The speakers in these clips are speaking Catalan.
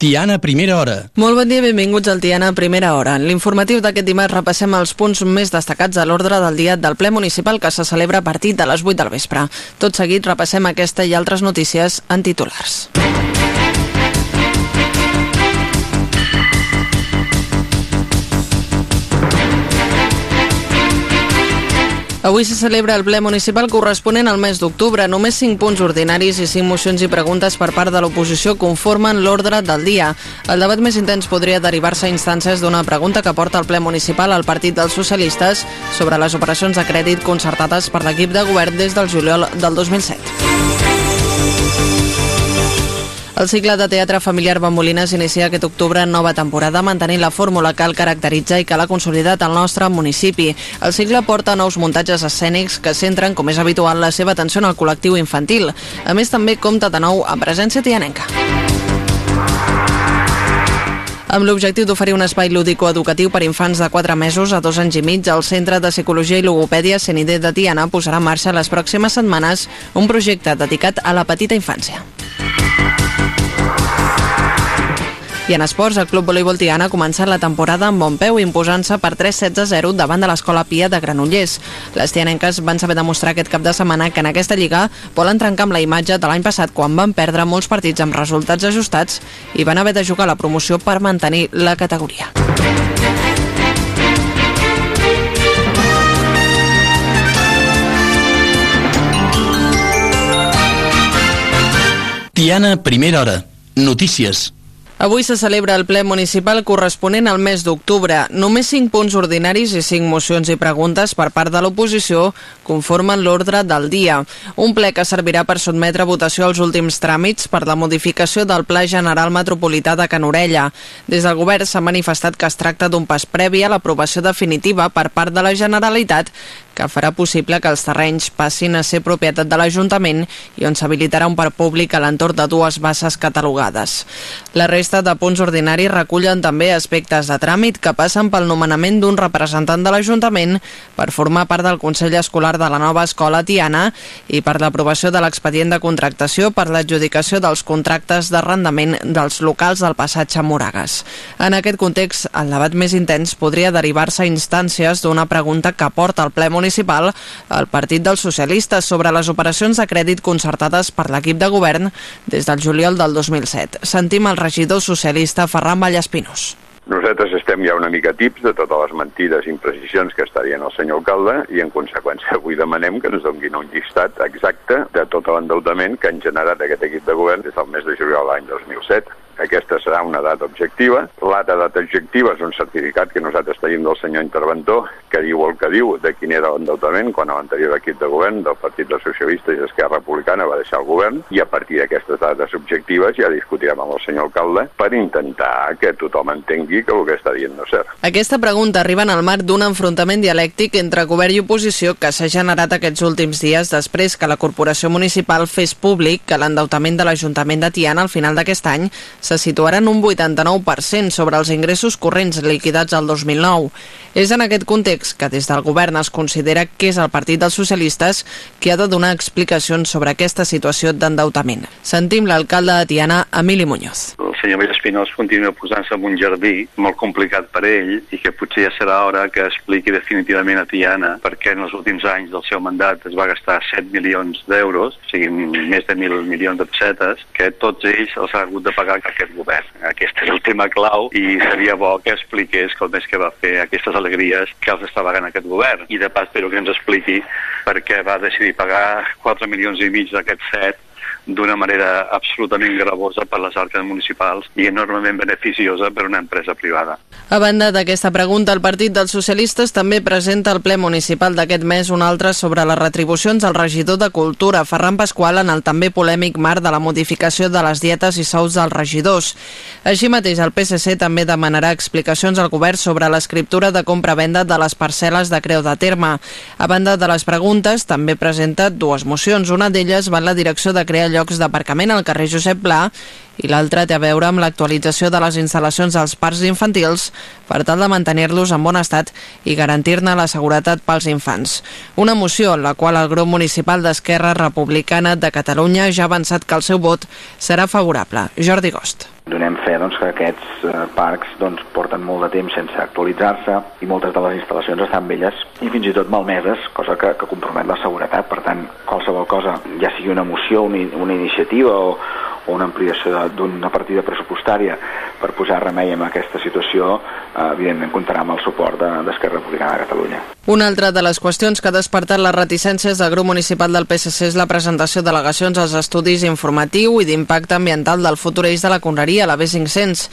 Tiana, primera hora. Molt bon dia, benvinguts al Tiana, primera hora. En l'informatiu d'aquest dimarts repassem els punts més destacats a l'ordre del dia del ple municipal que se celebra a partir de les 8 del vespre. Tot seguit repassem aquesta i altres notícies en titulars. Avui se celebra el ple municipal corresponent al mes d'octubre. Només 5 punts ordinaris i 5 mocions i preguntes per part de l'oposició conformen l'ordre del dia. El debat més intens podria derivar-se a instàncies d'una pregunta que porta al ple municipal al Partit dels Socialistes sobre les operacions de crèdit concertades per l'equip de govern des del juliol del 2007. El cicle de teatre familiar Bambolina s'inicia aquest octubre en nova temporada mantenint la fórmula que el caracteritza i que l'ha consolidat al nostre municipi. El cicle porta nous muntatges escènics que centren, com és habitual, la seva atenció al col·lectiu infantil. A més, també compta de nou amb presència tianenca amb l'objectiu d'oferir un espai lúdico-educatiu per infants de 4 mesos a 2 anys i mig, el Centre de Psicologia i Logopèdia CNID de Tiana posarà en marxa les pròximes setmanes un projecte dedicat a la petita infància. I en esports, el Club Voleibol Tiana ha començat la temporada amb bon peu imposant-se per 3-16-0 davant de l'Escola Pia de Granollers. Les tianenques van saber demostrar aquest cap de setmana que en aquesta lliga volen trencar amb la imatge de l'any passat quan van perdre molts partits amb resultats ajustats i van haver de jugar la promoció per mantenir la categoria. Tiana, primera hora. Notícies. Avui se celebra el ple municipal corresponent al mes d'octubre. Només 5 punts ordinaris i 5 mocions i preguntes per part de l'oposició conformen l'ordre del dia. Un ple que servirà per sotmetre a votació els últims tràmits per la modificació del Pla General Metropolità de Canorella. Des del govern s'ha manifestat que es tracta d'un pas previ a l'aprovació definitiva per part de la Generalitat que farà possible que els terrenys passin a ser propietat de l'Ajuntament i on s'habilitarà un parc públic a l'entorn de dues basses catalogades. La resta de punts ordinaris recullen també aspectes de tràmit que passen pel nomenament d'un representant de l'Ajuntament per formar part del Consell Escolar de la nova escola Tiana i per l'aprovació de l'expedient de contractació per l'adjudicació dels contractes d'arrendament dels locals del passatge Moragas. En aquest context, el debat més intens podria derivar-se a instàncies d'una pregunta que porta al ple municipal el Partit dels Socialistes sobre les operacions de crèdit concertades per l'equip de govern des del juliol del 2007. Sentim el regidor socialista Ferran Vallaspinós. Nosaltres estem ja una mica tips de totes les mentides i imprecisions que estarien el senyor alcalde i en conseqüència avui demanem que ens donguin un llistat exacte de tot l'endeutament que han generat aquest equip de govern des del mes de juliol de l'any 2007. Aquesta serà una data objectiva. L'altra data objectiva és un certificat que nosaltres tenim del senyor interventor que diu el que diu de quin era l'endeutament quan l'anterior equip de govern del Partit dels Socialistes i Esquerra Republicana va deixar el govern i a partir d'aquestes dades objectives ja discutirem amb el senyor alcalde per intentar que tothom entengui que el que està dient no és cert. Aquesta pregunta arriba en el marc d'un enfrontament dialèctic entre govern i oposició que s'ha generat aquests últims dies després que la corporació municipal fes públic que l'endeutament de l'Ajuntament de Tiana al final d'aquest any se situarà en un 89% sobre els ingressos corrents liquidats al 2009. És en aquest context que des del govern es considera que és el Partit dels Socialistes qui ha de donar explicacions sobre aquesta situació d'endeutament. Sentim l'alcalde de Tiana, Emili Muñoz. El senyor Vallespinós continua posant-se en un jardí molt complicat per ell i que potser ja serà hora que expliqui definitivament a Tiana perquè en els últims anys del seu mandat es va gastar 7 milions d'euros, o sigui, més de 1.000 milions de pessetes, que tots ells els ha hagut de pagar aquest govern. Aquest és el tema clau i seria bo que expliqués com és que va fer aquestes alegries que els està pagant aquest govern. I de pas espero que ens expliqui per què va decidir pagar 4 milions i mig d'aquests 7 d'una manera absolutament gravosa per les arques municipals i enormement beneficiosa per una empresa privada. A banda d'aquesta pregunta, el Partit dels Socialistes també presenta al ple municipal d'aquest mes una altra sobre les retribucions al regidor de Cultura, Ferran Pasqual, en el també polèmic marc de la modificació de les dietes i sous dels regidors. Així mateix, el PSC també demanarà explicacions al govern sobre l'escriptura de compra-venda de les parcel·les de Creu de Terme. A banda de les preguntes, també presenta dues mocions. Una d'elles va en la direcció de crear llocs d'aparcament al carrer Josep Pla i l'altra té a veure amb l'actualització de les instal·lacions dels parcs infantils per tal de mantenir-los en bon estat i garantir-ne la seguretat pels infants. Una moció en la qual el grup municipal d'Esquerra Republicana de Catalunya ja ha avançat que el seu vot serà favorable. Jordi Gost. Donem fe doncs, que aquests eh, parcs doncs, porten molt de temps sense actualitzar-se i moltes de les instal·lacions estan velles i fins i tot malmeses, cosa que, que compromet la seguretat. Per tant, qualsevol cosa, ja sigui una moció, una, una iniciativa o, o una ampliació d'una partida pressupostària per posar remei en aquesta situació, eh, evidentment comptarà amb el suport d'Esquerra de, Republicana de Catalunya. Una altra de les qüestions que ha despertat les reticències del grup municipal del PSC és la presentació d'al·legacions als estudis informatiu i d'impacte ambiental del futur eix de la Conreria, la B500.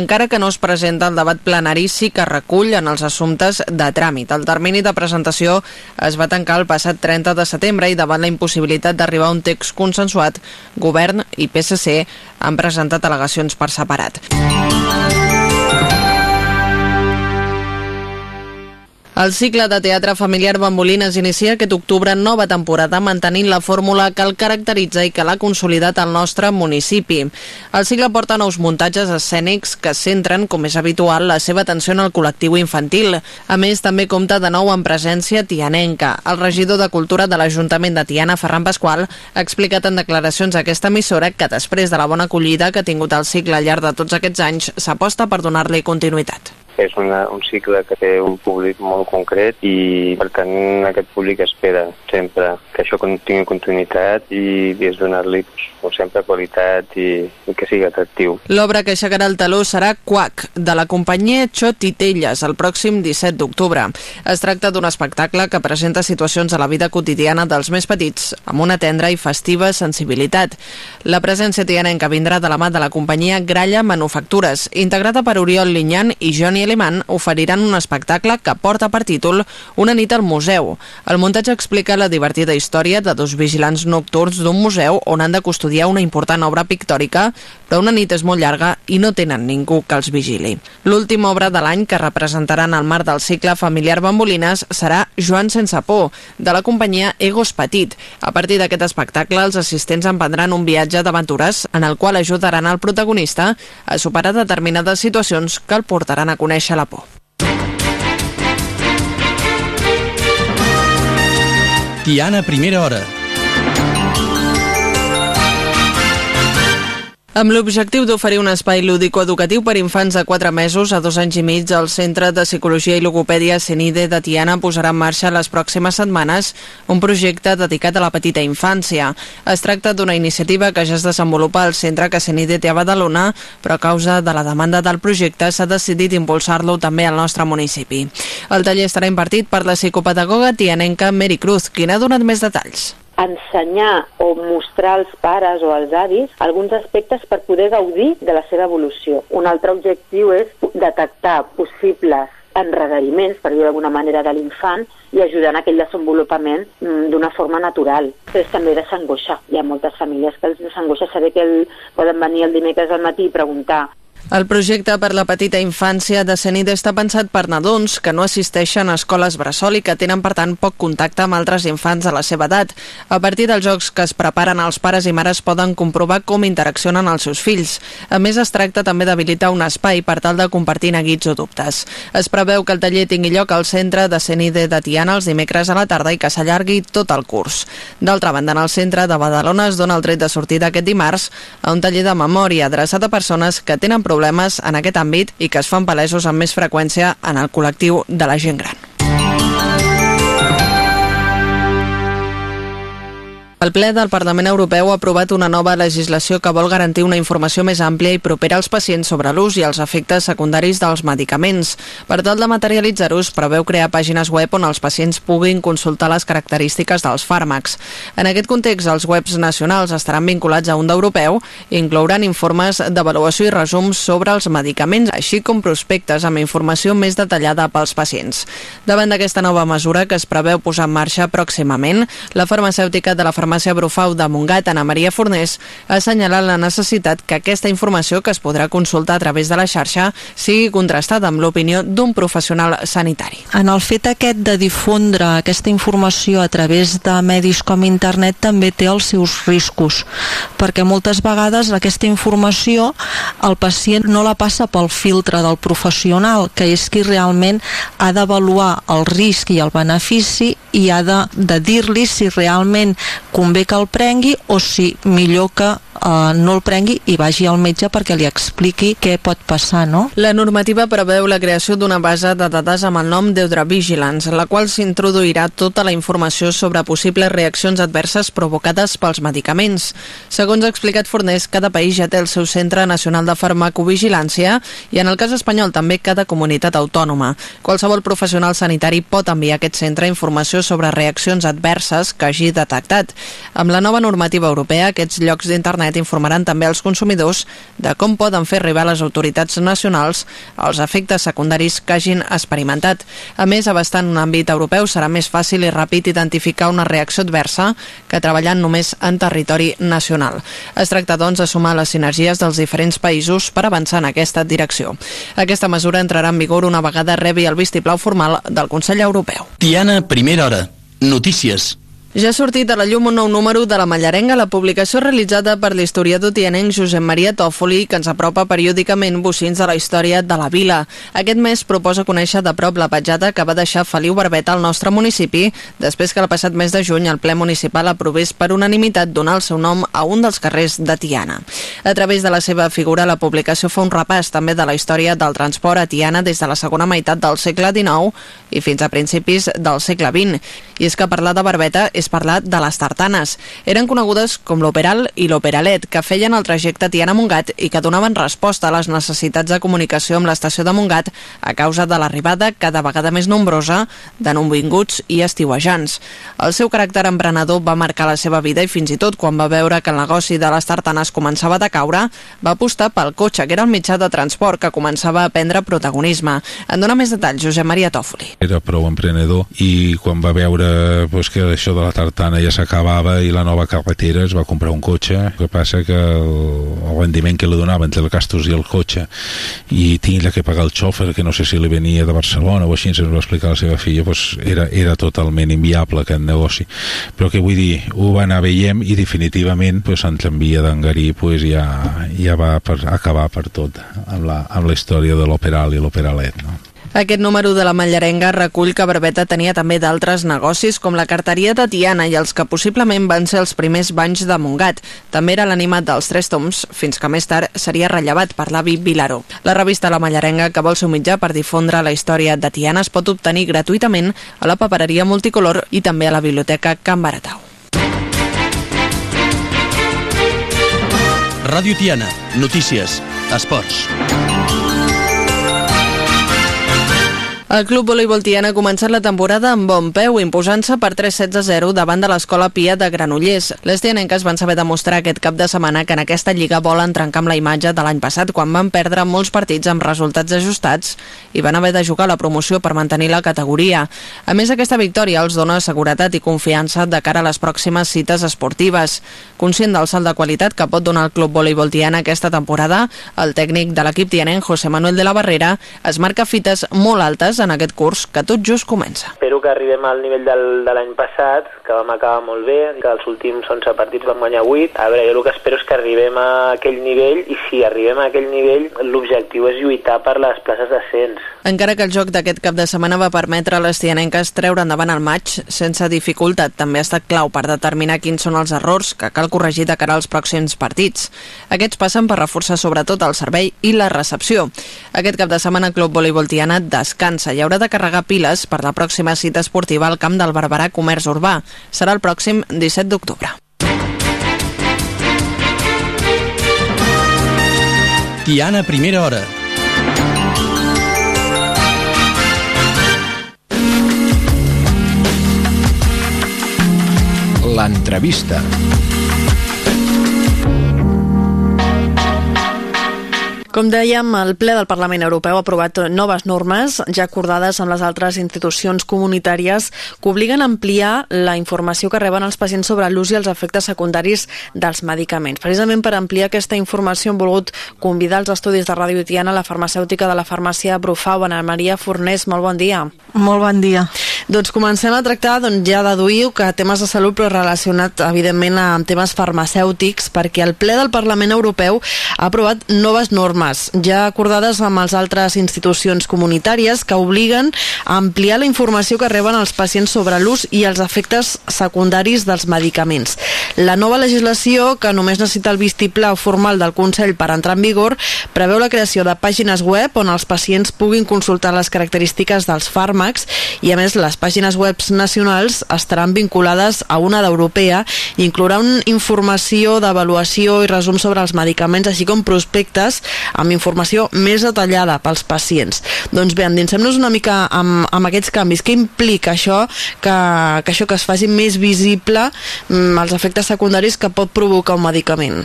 Encara que no es presenta el debat plenari, sí que recull en els assumptes de tràmit. El termini de presentació es va tancar el passat 30 de setembre i davant la impossibilitat d'arribar a un text consensuat, govern i PSC han presentat al·legacions per separat. El cicle de teatre familiar Bambolines inicia aquest octubre nova temporada mantenint la fórmula que el caracteritza i que l'ha consolidat al nostre municipi. El cicle porta nous muntatges escènics que centren, com és habitual, la seva atenció en el col·lectiu infantil. A més, també compta de nou amb presència tianenca. El regidor de Cultura de l'Ajuntament de Tiana, Ferran Pasqual, ha explicat en declaracions a aquesta emissora que després de la bona acollida que ha tingut el cicle al llarg de tots aquests anys, s'aposta per donar-li continuïtat és una, un cicle que té un públic molt concret i per tant aquest públic espera sempre que això tingui continuïtat i és donar-li com sempre qualitat i, i que sigui atractiu. L'obra que aixecarà el taló serà Quac, de la companyia Xot Titelles, el pròxim 17 d'octubre. Es tracta d'un espectacle que presenta situacions de la vida quotidiana dels més petits amb una tendra i festiva sensibilitat. La presència tianenca vindrà de la mà de la companyia Gralla Manufactures, integrada per Oriol Linyan i Johnny Alemán oferiran un espectacle que porta per títol Una nit al museu. El muntatge explica la divertida història de dos vigilants nocturns d'un museu on han de custodiar una important obra pictòrica, però una nit és molt llarga i no tenen ningú que els vigili. L'última obra de l'any que representaran al marc del cicle familiar Bambolines serà Joan sense por, de la companyia Egos Petit. A partir d'aquest espectacle, els assistents emprendran un viatge d'aventures en el qual ajudaran al protagonista a superar determinades situacions que el portaran a conèixer conèixer la por. Tiana, primera hora. Amb l'objectiu d'oferir un espai lúdico-educatiu per infants de 4 mesos a 2 anys i mig, el Centre de Psicologia i Logopèdia CENIDE de Tiana posarà en marxa les pròximes setmanes un projecte dedicat a la petita infància. Es tracta d'una iniciativa que ja es desenvolupa al centre que CENIDE té a Badalona, però a causa de la demanda del projecte s'ha decidit impulsar-lo també al nostre municipi. El taller estarà impartit per la psicopedagoga tianenca Mary Cruz, qui n'ha donat més detalls ensenyar o mostrar als pares o als avis alguns aspectes per poder gaudir de la seva evolució. Un altre objectiu és detectar possibles enredariments, per dir d'alguna manera, de l'infant i ajudar en aquell desenvolupament mm, d'una forma natural. És també desangoixar. Hi ha moltes famílies que els desangoixa saber que el, poden venir el dimecres al matí i preguntar el projecte per la petita infància de Senida està pensat per nadons que no assisteixen a escoles bressol i que tenen, per tant, poc contacte amb altres infants de la seva edat. A partir dels jocs que es preparen, els pares i mares poden comprovar com interaccionen els seus fills. A més, es tracta també d'habilitar un espai per tal de compartir neguits o dubtes. Es preveu que el taller tingui lloc al centre de Senide de Tiana els dimecres a la tarda i que s'allargui tot el curs. D'altra banda, en el centre de Badalona es dona el tret de sortida aquest dimarts a un taller de memòria adreçat a persones que tenen problemes problemes en aquest àmbit i que es fan palesos amb més freqüència en el col·lectiu de la gent gran. El ple del Parlament Europeu ha aprovat una nova legislació que vol garantir una informació més àmplia i propera als pacients sobre l'ús i els efectes secundaris dels medicaments. Per tal de materialitzar-ho, preveu crear pàgines web on els pacients puguin consultar les característiques dels fàrmacs. En aquest context, els webs nacionals estaran vinculats a un d'europeu i inclouran informes d'avaluació i resums sobre els medicaments, així com prospectes amb informació més detallada pels pacients. Davant d'aquesta nova mesura que es preveu posar en marxa pròximament, la farmacèutica de la farmacèutica farmàcia Brufau de Montgat, Ana Maria Fornés, ha assenyalat la necessitat que aquesta informació que es podrà consultar a través de la xarxa sigui contrastada amb l'opinió d'un professional sanitari. En el fet aquest de difondre aquesta informació a través de medis com internet també té els seus riscos, perquè moltes vegades aquesta informació el pacient no la passa pel filtre del professional, que és qui realment ha d'avaluar el risc i el benefici i ha de, de dir-li si realment convé que el prengui o si millor que eh, no el prengui i vagi al metge perquè li expliqui què pot passar, no? La normativa preveu la creació d'una base de dades amb el nom d'Eudra Vigilance, en la qual s'introduirà tota la informació sobre possibles reaccions adverses provocades pels medicaments. Segons ha explicat Fornés, cada país ja té el seu Centre Nacional de Farmacovigilància i en el cas espanyol també cada comunitat autònoma. Qualsevol professional sanitari pot enviar a aquest centre informació sobre reaccions adverses que hagi detectat. Amb la nova normativa europea, aquests llocs d'internet informaran també als consumidors de com poden fer arribar les autoritats nacionals els efectes secundaris que hagin experimentat. A més, abastant un àmbit europeu serà més fàcil i ràpid identificar una reacció adversa que treballant només en territori nacional. Es tracta, doncs, de sumar les sinergies dels diferents països per avançar en aquesta direcció. Aquesta mesura entrarà en vigor una vegada rebi el vistiplau formal del Consell Europeu. Tiana, primera hora. Notícies. Ja ha sortit a la llum un nou número de la Mallarenga, la publicació realitzada per l'historiador tianenc Josep Maria Tòfoli, que ens apropa periòdicament bocins de la història de la vila. Aquest mes proposa conèixer de prop la petjada que va deixar Feliu Barbeta al nostre municipi, després que el passat mes de juny el ple municipal aprovés per unanimitat donar el seu nom a un dels carrers de Tiana. A través de la seva figura, la publicació fa un repàs també de la història del transport a Tiana des de la segona meitat del segle XIX i fins a principis del segle XX. I és que parlar de Barbeta és parlar de les tartanes. Eren conegudes com l'Operal i l'Operalet, que feien el trajecte Tiana-Montgat i que donaven resposta a les necessitats de comunicació amb l'estació de Montgat a causa de l'arribada cada vegada més nombrosa de nouvinguts i estiuejants. El seu caràcter emprenedor va marcar la seva vida i fins i tot quan va veure que el negoci de les tartanes començava a caure, va apostar pel cotxe, que era el mitjà de transport que començava a prendre protagonisme. En dona més detalls Josep Maria Tòfoli. Era prou emprenedor i quan va veure pues, que això de la tartana ja s'acabava i la nova carretera es va comprar un cotxe. El que passa que el, el rendiment que li donaven entre el castos i el cotxe i tindre que pagar el xòfer que no sé si li venia de Barcelona o així ens va explicar la seva filla pues, era, era totalment inviable aquest negoci. Però que vull dir, ho va anar veiem i definitivament pues, en tramvia d'Angarí pues, ja, ja va per, acabar per tot amb la, amb la història de l'Operal i l'Operalet no? Aquest número de la Mallarenga recull que Barbeta tenia també d'altres negocis com la carteria de Tiana i els que possiblement van ser els primers banys de Montgat. També era l'animat dels Tres Toms, fins que més tard seria rellevat per l'avi Vilaró. La revista La Mallarenga, que vol ser mitjà per difondre la història de Tiana, es pot obtenir gratuïtament a la papereria multicolor i també a la biblioteca Can Baratau. Ràdio Tiana. Notícies. Esports. El Club Voleibol Tiana ha començat la temporada amb bon peu, imposant-se per 3 sets a 0 davant de l'Escola Pia de Granollers. Les tianenques van saber demostrar aquest cap de setmana que en aquesta lliga volen trencar amb la imatge de l'any passat, quan van perdre molts partits amb resultats ajustats i van haver de jugar la promoció per mantenir la categoria. A més, aquesta victòria els dona seguretat i confiança de cara a les pròximes cites esportives. Conscient del salt de qualitat que pot donar el Club Voleibol Tiana aquesta temporada, el tècnic de l'equip tianenc, José Manuel de la Barrera, es marca fites molt altes en aquest curs que tot just comença. Espero que arribem al nivell del, de l'any passat, que vam acabar molt bé, que els últims 11 partits vam guanyar 8. A veure, jo el que espero és que arribem a aquell nivell i si arribem a aquell nivell l'objectiu és lluitar per les places d'ascens. Encara que el joc d'aquest cap de setmana va permetre a les tianenques treure endavant el maig sense dificultat, també ha estat clau per determinar quins són els errors que cal corregir de cara als pròxims partits. Aquests passen per reforçar sobretot el servei i la recepció. Aquest cap de setmana el Club Voleibol Tiana descansa i haurà de carregar piles per la pròxima cita esportiva al camp del Barberà Comerç Urbà. Serà el pròxim 17 d'octubre. Tiana, primera hora. L'entrevista. Com dèiem, el ple del Parlament Europeu ha aprovat noves normes ja acordades amb les altres institucions comunitàries que obliguen a ampliar la informació que reben els pacients sobre l'ús i els efectes secundaris dels medicaments. Precisament per ampliar aquesta informació hem volgut convidar als estudis de Ràdio Tiana la farmacèutica de la farmàcia Brufau, Ana Maria Fornés. Molt bon dia. Molt bon dia. Doncs comencem a tractar, doncs ja deduïu que temes de salut però relacionat evidentment amb temes farmacèutics perquè el ple del Parlament Europeu ha aprovat noves normes ja acordades amb les altres institucions comunitàries que obliguen a ampliar la informació que reben els pacients sobre l'ús i els efectes secundaris dels medicaments. La nova legislació, que només necessita el vistiplau formal del Consell per entrar en vigor, preveu la creació de pàgines web on els pacients puguin consultar les característiques dels fàrmacs i a més les pàgines web nacionals estaran vinculades a una d'europea i inclouran informació d'avaluació i resum sobre els medicaments així com prospectes amb informació més detallada pels pacients. Doncs bé, endinsem-nos una mica amb, amb aquests canvis. Què implica això que, que això que es faci més visible mm, els efectes secundaris que pot provocar un medicament?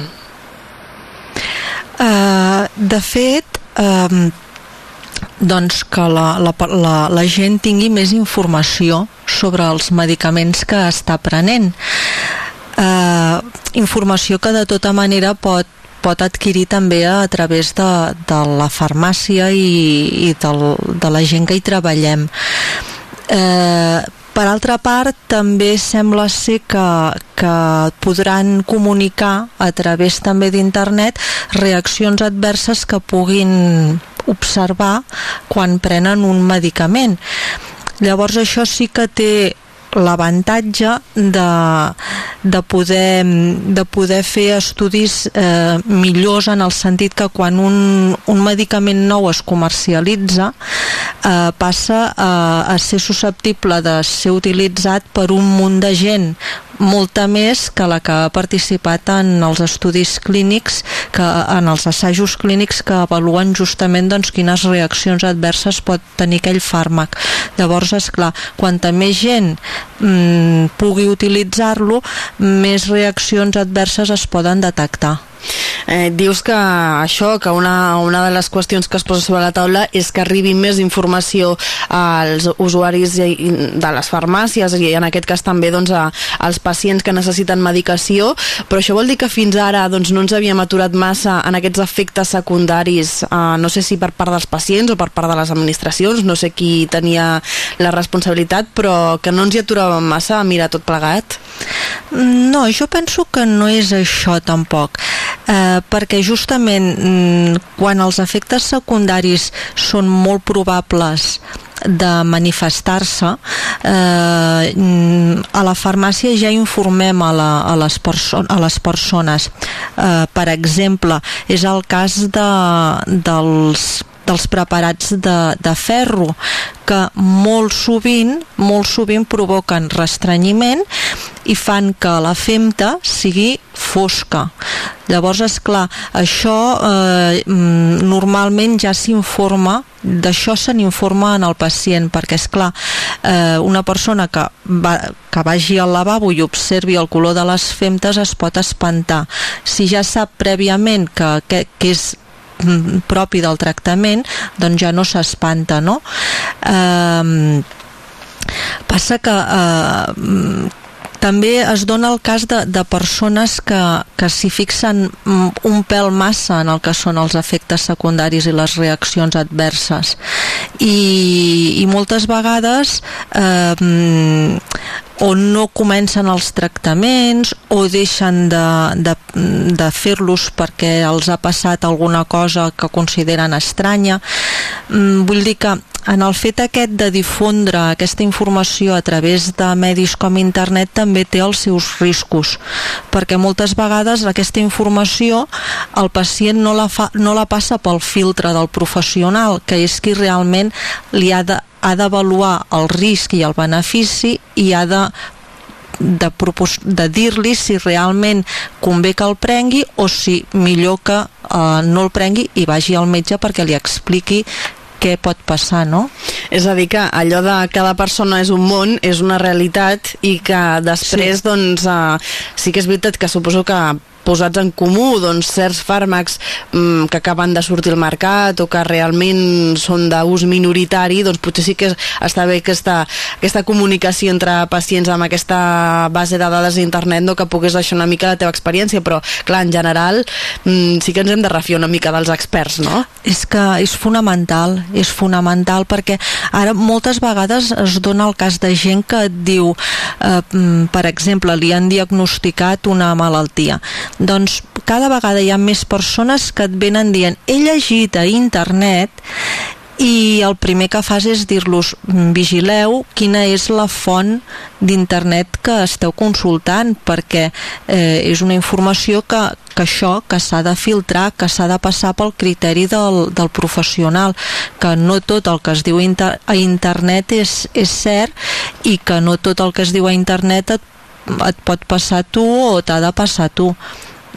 Uh, de fet, uh, doncs que la, la, la, la gent tingui més informació sobre els medicaments que està prenent. Eh, informació que de tota manera pot pot adquirir també a través de, de la farmàcia i, i del, de la gent que hi treballem. Eh, per altra part, també sembla ser que, que podran comunicar a través també d'internet reaccions adverses que puguin observar quan prenen un medicament. Llavors això sí que té l'avantatge de, de, poder, de poder fer estudis eh, millors en el sentit que quan un, un medicament nou es comercialitza eh, passa a, a ser susceptible de ser utilitzat per un munt de gent molta més que la que ha participat en els estudis clínics, que, en els assajos clínics que avaluen justament doncs, quines reaccions adverses pot tenir aquell fàrmac. Llavors, és clar, quanta més gent mm, pugui utilitzar-lo, més reaccions adverses es poden detectar. Eh, dius que això, que una, una de les qüestions que es posa sobre la taula és que arribi més informació als usuaris de les farmàcies i en aquest cas també doncs, a, als pacients que necessiten medicació, però això vol dir que fins ara doncs, no ens havíem aturat massa en aquests efectes secundaris, eh, no sé si per part dels pacients o per part de les administracions, no sé qui tenia la responsabilitat, però que no ens hi aturàvem massa a mirar tot plegat? No, jo penso que no és això tampoc eh, perquè justament mm, quan els efectes secundaris són molt probables de manifestar-se eh, mm, a la farmàcia ja informem a, la, a, les, perso a les persones. Eh, per exemple és el cas de, dels dels preparats de, de ferro que molt sovint molt sovint provoquen restrenyiment i fan que la femta sigui fosca. Llavors és clar això eh, mm, normalment ja s'informa d'això se n'informa en el pacient perquè és clar eh, una persona que, va, que vagi al lavabo i observi el color de les femtes es pot espantar. Si ja sap prèviament que, que, que és propi del tractament doncs ja no s'espanta no? Eh, passa que eh, també es dona el cas de, de persones que, que s'hi fixen un pèl massa en el que són els efectes secundaris i les reaccions adverses. I, i moltes vegades eh, o no comencen els tractaments o deixen de, de, de fer-los perquè els ha passat alguna cosa que consideren estranya. Mm, vull dir que en el fet aquest de difondre aquesta informació a través de medis com internet també té els seus riscos perquè moltes vegades aquesta informació el pacient no la, fa, no la passa pel filtre del professional que és qui realment li ha de d'avaluar el risc i el benefici i ha de de, de dir-li si realment convé que el prengui o si millor que eh, no el prengui i vagi al metge perquè li expliqui què pot passar, no? És a dir, que allò de cada persona és un món, és una realitat i que després, sí. doncs, uh, sí que és veritat que suposo que posats en comú doncs, certs fàrmacs mm, que acaben de sortir al mercat o que realment són d'ús minoritari, doncs potser sí que està bé aquesta, aquesta comunicació entre pacients amb aquesta base de dades d'internet no, que pogués deixar una mica la teva experiència, però clar, en general mm, sí que ens hem de refiar una mica dels experts, no? És que és fonamental, és fonamental perquè ara moltes vegades es dona el cas de gent que et diu, eh, mm, per exemple, li han diagnosticat una malaltia. Doncs cada vegada hi ha més persones que et venen dient he llegit a internet i el primer que fas és dir-los vigileu quina és la font d'internet que esteu consultant perquè eh, és una informació que, que això que s'ha de filtrar, que s'ha de passar pel criteri del, del professional que no tot el que es diu inter, a internet és, és cert i que no tot el que es diu a internet et, et pot passar tu o t'ha de passar tu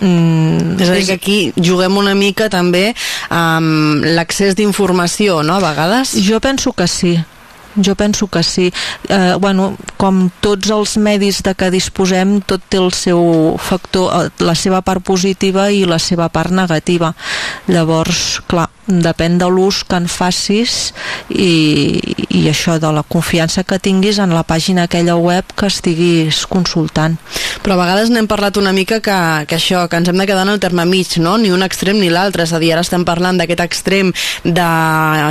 Mm, és a dir, que aquí juguem una mica també amb l'accés d'informació, no?, a vegades? Jo penso que sí, jo penso que sí. Eh, bueno, com tots els medis de què disposem, tot té el seu factor, eh, la seva part positiva i la seva part negativa. Llavors, clar, depèn de l'ús que en facis i, i això de la confiança que tinguis en la pàgina aquella web que estiguis consultant. Però a vegades n'hem parlat una mica que, que això, que ens hem de quedar en el terme mig, no? Ni un extrem ni l'altre, és a dir, ara estem parlant d'aquest extrem de,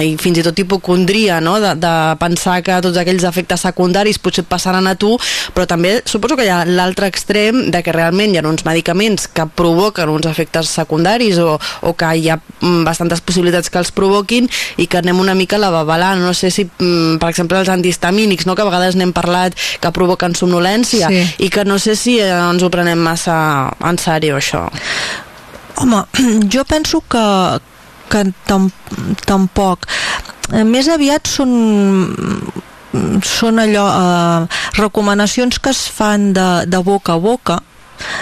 i fins i tot hipocondria, no? De, de pensar que tots aquells efectes secundaris potser passaran a tu, però també suposo que hi ha l'altre extrem de que realment hi ha uns medicaments que provoquen uns efectes secundaris o, o que hi ha mm, bastantes possibilitats possibilitats que els provoquin i que anem una mica a la babalà. No sé si, mm, per exemple, els antihistamínics, no? que a vegades n'hem parlat que provoquen somnolència sí. i que no sé si eh, ens ho prenem massa en sèrio, això. Home, jo penso que, que tam, tampoc. Eh, més aviat són són allò eh, recomanacions que es fan de, de boca a boca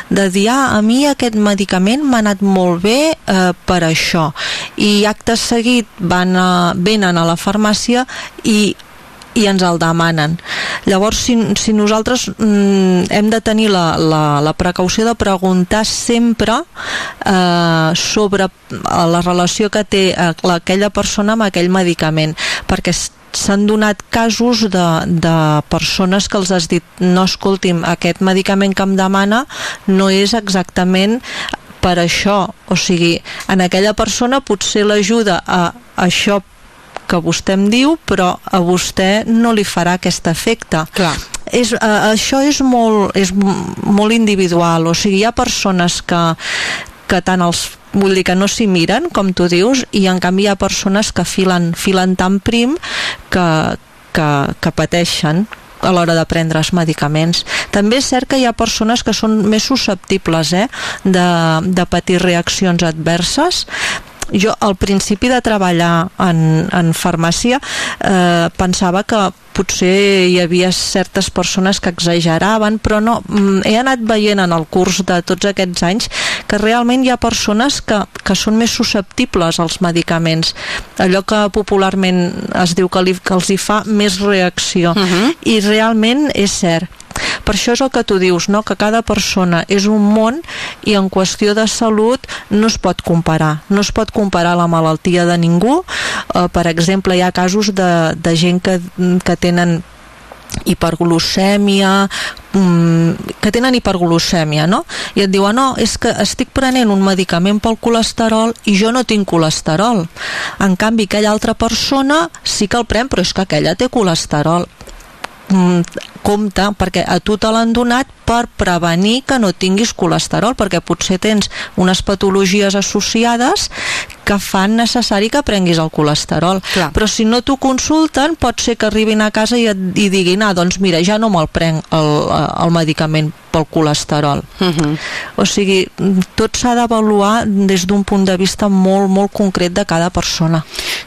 de dir, ah, a mi aquest medicament m'ha anat molt bé eh, per això i actes seguit van a, venen a la farmàcia i i ens el demanen. Llavors, si, si nosaltres mm, hem de tenir la, la, la precaució de preguntar sempre eh, sobre la relació que té eh, aquella persona amb aquell medicament, perquè s'han donat casos de, de persones que els has dit no, escolti'm, aquest medicament que em demana no és exactament per això, o sigui, en aquella persona potser l'ajuda a això que vostè em diu, però a vostè no li farà aquest efecte. Clar. És, uh, això és molt, és molt individual, o sigui, hi ha persones que, que tant els vull dir que no s'hi miren, com tu dius, i en canvi hi ha persones que filen, filen tan prim que, que, que pateixen a l'hora de prendre els medicaments. També és cert que hi ha persones que són més susceptibles eh, de, de patir reaccions adverses jo al principi de treballar en, en farmàcia eh, pensava que potser hi havia certes persones que exageraven, però no, mm, he anat veient en el curs de tots aquests anys que realment hi ha persones que, que són més susceptibles als medicaments, allò que popularment es diu que, li, que els hi fa més reacció, uh -huh. i realment és cert per això és el que tu dius, no? que cada persona és un món i en qüestió de salut no es pot comparar. No es pot comparar la malaltia de ningú. Eh, per exemple, hi ha casos de, de gent que, que tenen hiperglucèmia mm, que tenen hiperglucèmia no? i et diuen no, és que estic prenent un medicament pel colesterol i jo no tinc colesterol en canvi aquella altra persona sí que el pren però és que aquella té colesterol compte perquè a tu te l'han donat per prevenir que no tinguis colesterol perquè potser tens unes patologies associades que fan necessari que prenguis el colesterol Clar. però si no t'ho consulten pot ser que arribin a casa i, et, i diguin ah, doncs mira, ja no me'l prenc el, el medicament pel colesterol uh -huh. o sigui, tot s'ha d'avaluar des d'un punt de vista molt, molt concret de cada persona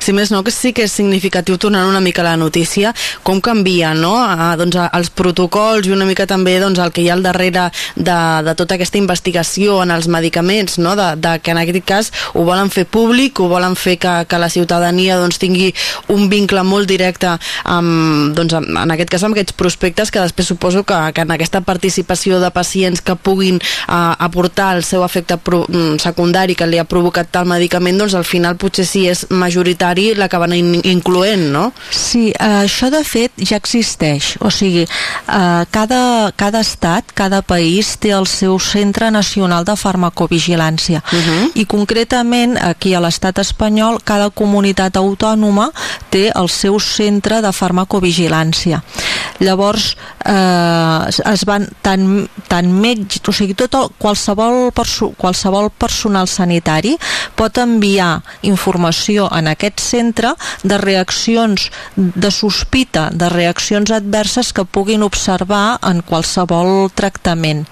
Si més no, que sí que és significatiu tornant una mica la notícia, com canvia, no?, a, doncs, els protocols i una mica també doncs, el que hi ha al darrere de, de tota aquesta investigació en els medicaments, no?, de, de que en aquest cas ho volen fer públic, ho volen fer que, que la ciutadania doncs, tingui un vincle molt directe amb, doncs, en aquest cas amb aquests prospectes que després suposo que, que en aquesta participació de pacients que puguin eh, aportar el seu efecte pro, mm, secundari que li ha provocat tal medicament, doncs al final potser si és majoritari l'acaben in incloent, no? Sí, eh, això de fet ja existeix, o sigui, eh, cada, cada estat, cada país té el seu centre nacional de farmacovigilància uh -huh. i concretament aquí a l'estat espanyol cada comunitat autònoma té el seu centre de farmacovigilància llavors eh, es van tant, tant metge, o sigui tot el, qualsevol, perso qualsevol personal sanitari pot enviar informació en aquest centre de reaccions de sospita de reaccions adverses que puguin observar en qualsevol tractament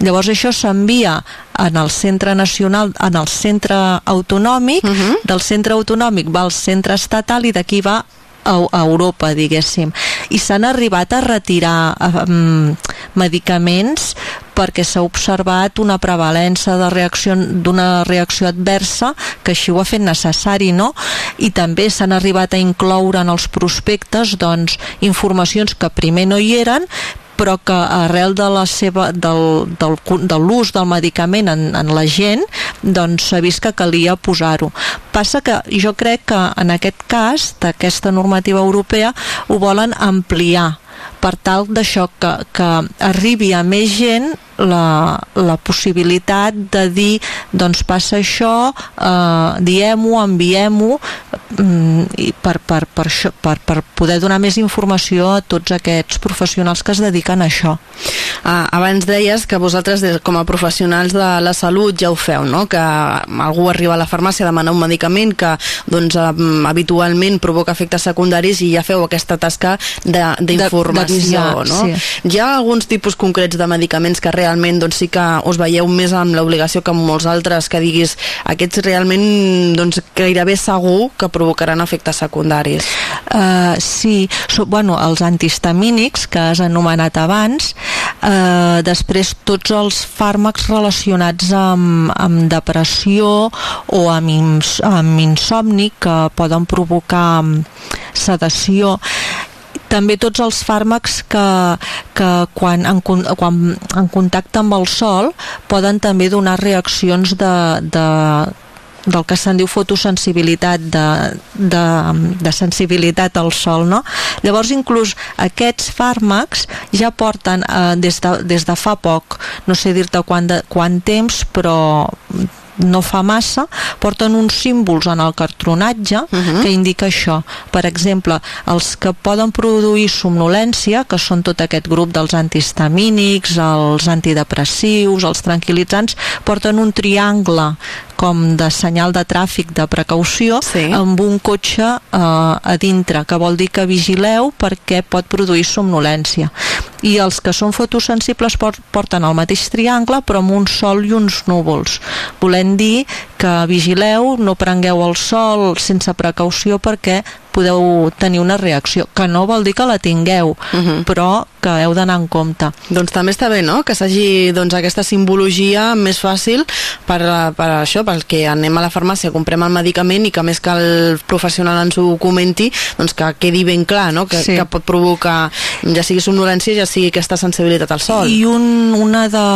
llavors això s'envia en el centre nacional, en el centre autonòmic, uh -huh. del centre autonòmic va al centre estatal i d'aquí va a, a Europa, diguéssim. I s'han arribat a retirar um, medicaments perquè s'ha observat una prevalença de reacció d'una reacció adversa que així ho ha fet necessari, no? I també s'han arribat a incloure en els prospectes doncs, informacions que primer no hi eren, però que arrel de la seva, del, del, de l'ús del medicament en, en la gent doncs s'ha vist que calia posar-ho. Passa que jo crec que en aquest cas d'aquesta normativa europea ho volen ampliar per tal d'això que, que arribi a més gent la, la possibilitat de dir doncs passa això eh, diem-ho, enviem-ho mm, per, per, per, això, per, per poder donar més informació a tots aquests professionals que es dediquen a això ah, abans deies que vosaltres com a professionals de la salut ja ho feu no? que algú arriba a la farmàcia a demanar un medicament que doncs, habitualment provoca efectes secundaris i ja feu aquesta tasca d'informació no? sí. Hi ha alguns tipus concrets de medicaments que realment doncs, sí que us veieu més amb l'obligació que amb molts altres, que diguis aquests realment doncs, gairebé segur que provocaran efectes secundaris. Uh, sí, so, bueno, els antihistamínics que has anomenat abans, uh, després tots els fàrmacs relacionats amb, amb depressió o amb, ins, amb insomni que poden provocar sedació també tots els fàrmacs que, que quan, en, quan en contacte amb el sol poden també donar reaccions de, de del que se'n diu fotosensibilitat de, de, de sensibilitat al sol no? llavors inclús aquests fàrmacs ja porten eh, des, de, des de fa poc no sé dir-te quant, quant temps però no fa massa, porten uns símbols en el cartronatge uh -huh. que indica això. Per exemple, els que poden produir somnolència, que són tot aquest grup dels antihistamínics, els antidepressius, els tranquil·litzants, porten un triangle com de senyal de tràfic de precaució sí. amb un cotxe eh, a dintre, que vol dir que vigileu perquè pot produir somnolència. I els que són fotosensibles porten el mateix triangle però amb un sol i uns núvols, volent dir que vigileu, no prengueu el sol sense precaució perquè podeu tenir una reacció, que no vol dir que la tingueu, uh -huh. però que heu d'anar en compte. Doncs també està bé, no?, que s'hagi doncs, aquesta simbologia més fàcil per, per això, perquè anem a la farmàcia, comprem el medicament i que més que el professional ens ho comenti, doncs que quedi ben clar, no?, que, sí. que pot provocar ja sigui somnolència, ja sigui aquesta sensibilitat al sol. I un, una de,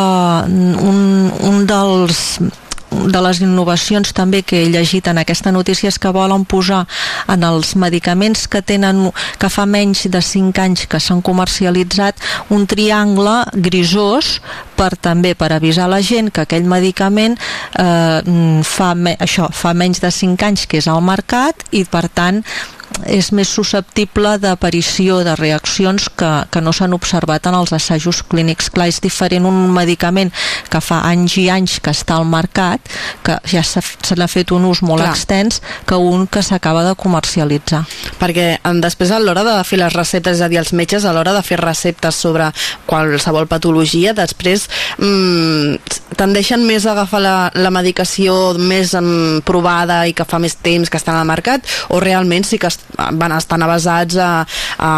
un, un dels de les innovacions també que he llegit en aquesta notícia és que volen posar en els medicaments que tenen que fa menys de 5 anys que s'han comercialitzat un triangle grisós per també per avisar la gent que aquell medicament eh, fa, això, fa menys de 5 anys que és al mercat i per tant és més susceptible d'aparició de reaccions que, que no s'han observat en els assajos clínics. Clar, és diferent un medicament que fa anys i anys que està al mercat, que ja se n'ha fet un ús molt Clar. extens, que un que s'acaba de comercialitzar. perquè després a l'hora de fer les receptes, és a dir, els metges a l'hora de fer receptes sobre qualsevol patologia, després mmm, tendeixen més a agafar la, la medicació més um, provada i que fa més temps que estan al mercat o realment sí que van estar avasats a, a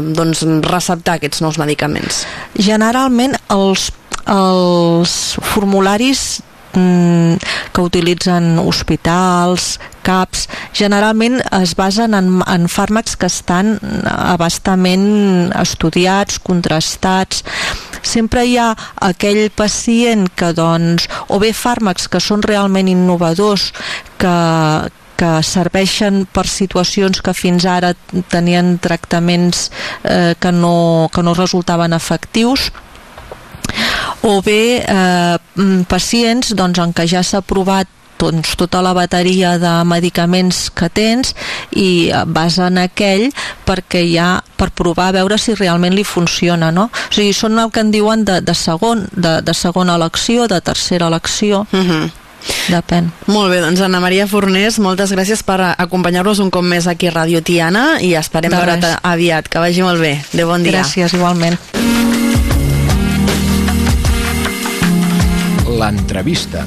doncs, receptar aquests nous medicaments? Generalment els, els formularis mm, que utilitzen hospitals, CAPs, generalment es basen en, en fàrmacs que estan abastament estudiats, contrastats. Sempre hi ha aquell pacient que, doncs, o bé fàrmacs que són realment innovadors, que, que serveixen per situacions que fins ara tenien tractaments eh, que, no, que no resultaven efectius o bé eh, pacients doncs, en què ja s'ha provat doncs, tota la bateria de medicaments que tens i vas en aquell perquè ja per provar a veure si realment li funciona no? o sigui, són el que en diuen de, de, segon, de, de segona elecció de tercera elecció uh -huh. Depèn. Molt bé, doncs Anna Maria Fornés, moltes gràcies per acompanyar-nos un cop més aquí a Ràdio Tiana i esperem veure't aviat. Que vagi molt bé. De bon dia. Gràcies, igualment. L'entrevista.